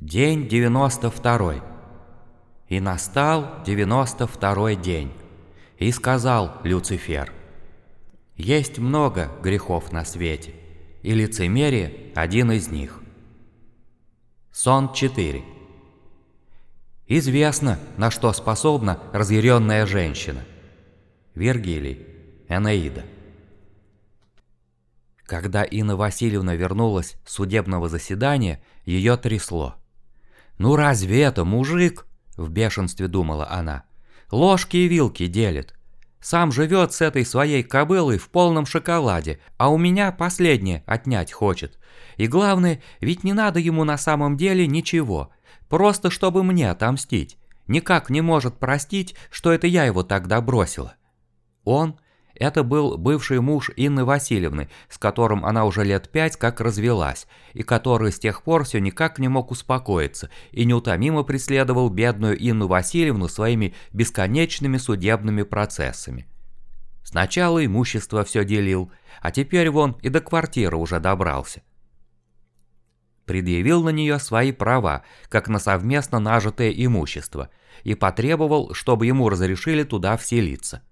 День девяносто второй. И настал девяносто второй день. И сказал Люцифер, «Есть много грехов на свете, и лицемерие – один из них». Сон 4. Известно, на что способна разъяренная женщина. Вергилий, Энеида. Когда Инна Васильевна вернулась с судебного заседания, ее трясло. «Ну разве это мужик?» – в бешенстве думала она. «Ложки и вилки делит. Сам живет с этой своей кобылой в полном шоколаде, а у меня последнее отнять хочет. И главное, ведь не надо ему на самом деле ничего, просто чтобы мне отомстить. Никак не может простить, что это я его тогда бросила». Он это был бывший муж Инны Васильевны, с которым она уже лет пять как развелась, и который с тех пор все никак не мог успокоиться и неутомимо преследовал бедную Инну Васильевну своими бесконечными судебными процессами. Сначала имущество все делил, а теперь вон и до квартиры уже добрался. Предъявил на нее свои права, как на совместно нажитое имущество, и потребовал, чтобы ему разрешили туда вселиться.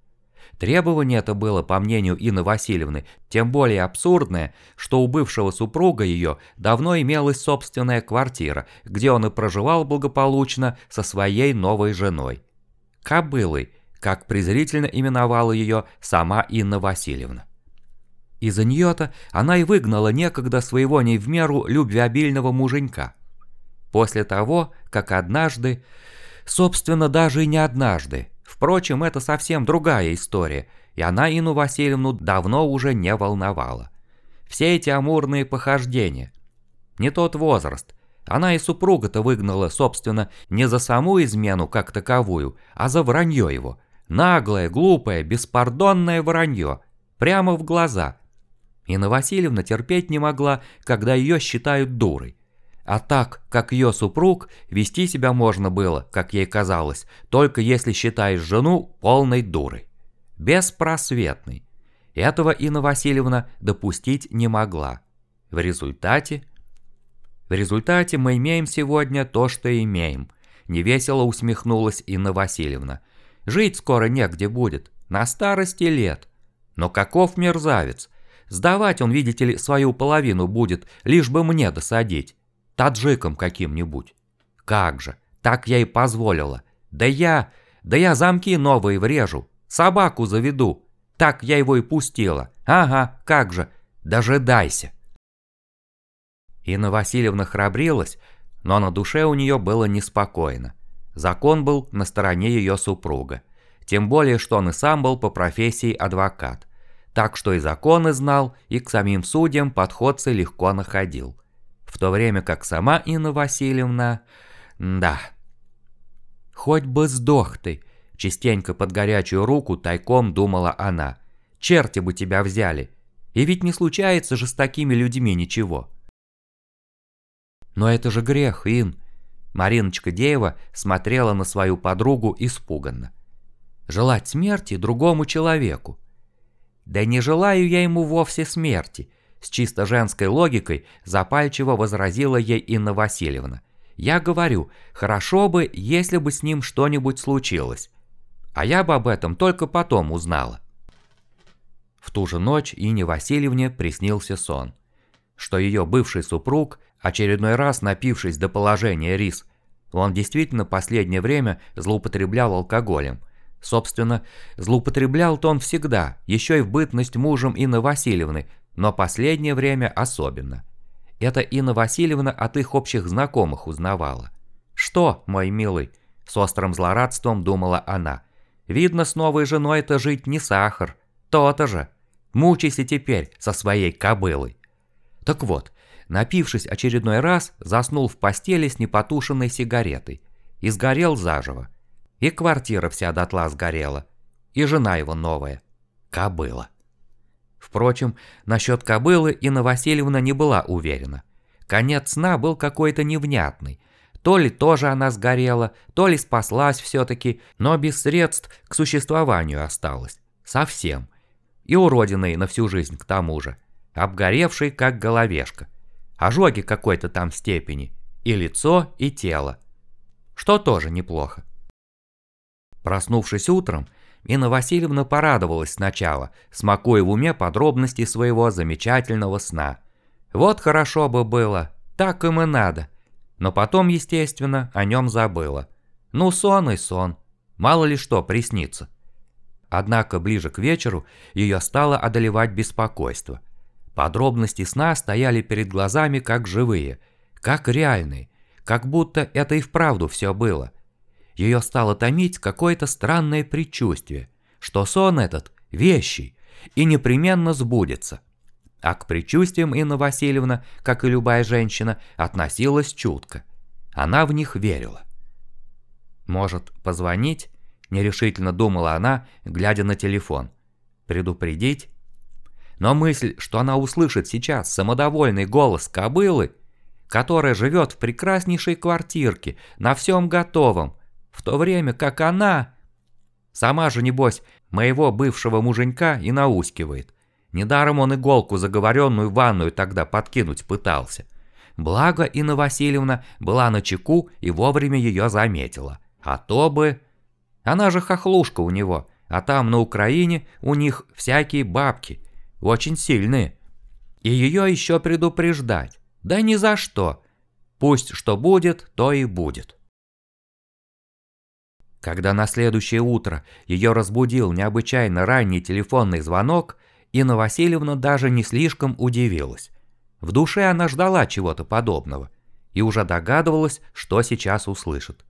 Требование это было, по мнению Инны Васильевны, тем более абсурдное, что у бывшего супруга ее давно имелась собственная квартира, где он и проживал благополучно со своей новой женой. Кобылой, как презрительно именовала ее сама Инна Васильевна. Из-за нее-то она и выгнала некогда своего не в меру любвеобильного муженька. После того, как однажды, собственно даже и не однажды, Впрочем, это совсем другая история, и она Ину Васильевну давно уже не волновала. Все эти амурные похождения. Не тот возраст. Она и супруга-то выгнала, собственно, не за саму измену как таковую, а за вранье его. Наглое, глупое, беспардонное вранье. Прямо в глаза. Инна Васильевна терпеть не могла, когда ее считают дурой. А так, как ее супруг, вести себя можно было, как ей казалось, только если считаешь жену полной дурой. Беспросветной. Этого Инна Васильевна допустить не могла. В результате... В результате мы имеем сегодня то, что имеем. Невесело усмехнулась Инна Васильевна. Жить скоро негде будет, на старости лет. Но каков мерзавец? Сдавать он, видите ли, свою половину будет, лишь бы мне досадить таджиком каким-нибудь. Как же, так я и позволила. Да я, да я замки новые врежу, собаку заведу. Так я его и пустила. Ага, как же, дожидайся. Инна Васильевна храбрилась, но на душе у нее было неспокойно. Закон был на стороне ее супруга. Тем более, что он и сам был по профессии адвокат. Так что и законы знал, и к самим судьям подходцы легко находил в то время как сама Инна Васильевна... Да. «Хоть бы сдох ты!» – частенько под горячую руку тайком думала она. «Черти бы тебя взяли! И ведь не случается же с такими людьми ничего!» «Но это же грех, Ин!» Мариночка Деева смотрела на свою подругу испуганно. «Желать смерти другому человеку!» «Да не желаю я ему вовсе смерти!» С чисто женской логикой запальчиво возразила ей Инна Васильевна. «Я говорю, хорошо бы, если бы с ним что-нибудь случилось. А я бы об этом только потом узнала». В ту же ночь Инне Васильевне приснился сон, что ее бывший супруг, очередной раз напившись до положения рис, он действительно последнее время злоупотреблял алкоголем. Собственно, злоупотреблял-то он всегда, еще и в бытность мужем Инны Васильевны, но последнее время особенно. Это Инна Васильевна от их общих знакомых узнавала. «Что, мой милый?» – с острым злорадством думала она. «Видно, с новой женой-то жить не сахар. То-то же. Мучайся теперь со своей кобылой». Так вот, напившись очередной раз, заснул в постели с непотушенной сигаретой. И сгорел заживо. И квартира вся дотла сгорела. И жена его новая. Кобыла. Впрочем, насчет кобылы Инна Васильевна не была уверена. Конец сна был какой-то невнятный. То ли тоже она сгорела, то ли спаслась все-таки, но без средств к существованию осталась. Совсем. И уродиной на всю жизнь к тому же. Обгоревшей, как головешка. Ожоги какой-то там степени. и лицо, и тело. Что тоже неплохо. Проснувшись утром, Инна Васильевна порадовалась сначала, смакуя в уме подробности своего замечательного сна. Вот хорошо бы было, так им и надо. Но потом, естественно, о нем забыла. Ну, сон и сон. Мало ли что приснится. Однако ближе к вечеру ее стало одолевать беспокойство. Подробности сна стояли перед глазами как живые, как реальные, как будто это и вправду все было. Ее стало томить какое-то странное предчувствие, что сон этот вещий и непременно сбудется. А к предчувствиям Инна Васильевна, как и любая женщина, относилась чутко. Она в них верила. Может, позвонить? Нерешительно думала она, глядя на телефон. Предупредить? Но мысль, что она услышит сейчас самодовольный голос кобылы, которая живет в прекраснейшей квартирке, на всем готовом, в то время как она... Сама же, небось, моего бывшего муженька и наускивает. Недаром он иголку заговоренную в ванную тогда подкинуть пытался. Благо Инна Васильевна была на чеку и вовремя ее заметила. А то бы... Она же хохлушка у него, а там на Украине у них всякие бабки, очень сильные. И ее еще предупреждать. Да ни за что. Пусть что будет, то и будет. Когда на следующее утро ее разбудил необычайно ранний телефонный звонок, Инна Васильевна даже не слишком удивилась. В душе она ждала чего-то подобного и уже догадывалась, что сейчас услышит.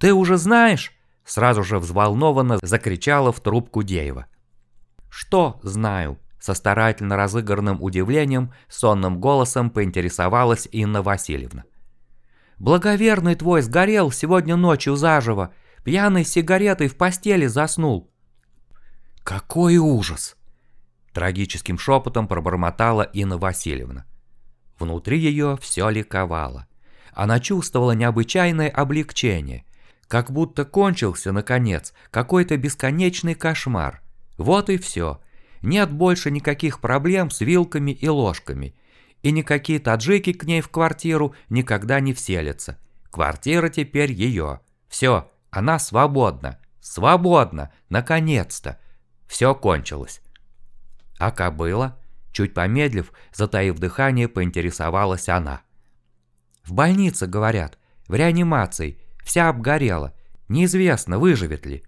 «Ты уже знаешь?» – сразу же взволнованно закричала в трубку Деева. «Что знаю?» – со старательно разыгранным удивлением сонным голосом поинтересовалась Инна Васильевна. «Благоверный твой сгорел сегодня ночью заживо, пьяный с сигаретой в постели заснул». «Какой ужас!» – трагическим шепотом пробормотала Инна Васильевна. Внутри ее все ликовало. Она чувствовала необычайное облегчение – как будто кончился, наконец, какой-то бесконечный кошмар. Вот и все. Нет больше никаких проблем с вилками и ложками. И никакие таджики к ней в квартиру никогда не вселятся. Квартира теперь ее. Все, она свободна. Свободна, наконец-то. Все кончилось. А кобыла? Чуть помедлив, затаив дыхание, поинтересовалась она. В больнице, говорят, в реанимации, Вся обгорела. Неизвестно, выживет ли.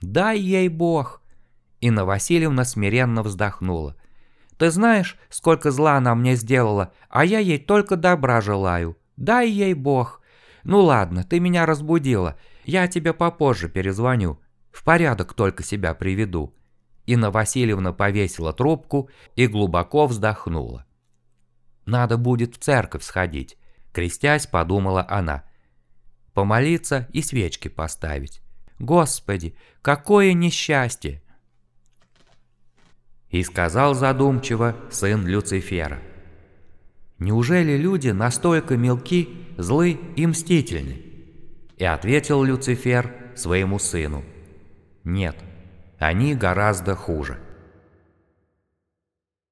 «Дай ей бог!» Инна Васильевна смиренно вздохнула. «Ты знаешь, сколько зла она мне сделала, а я ей только добра желаю. Дай ей бог!» «Ну ладно, ты меня разбудила. Я тебе попозже перезвоню. В порядок только себя приведу». Инна Васильевна повесила трубку и глубоко вздохнула. «Надо будет в церковь сходить», — крестясь, подумала она помолиться и свечки поставить. Господи, какое несчастье! И сказал задумчиво сын Люцифера. Неужели люди настолько мелки, злы и мстительны? И ответил Люцифер своему сыну. Нет, они гораздо хуже.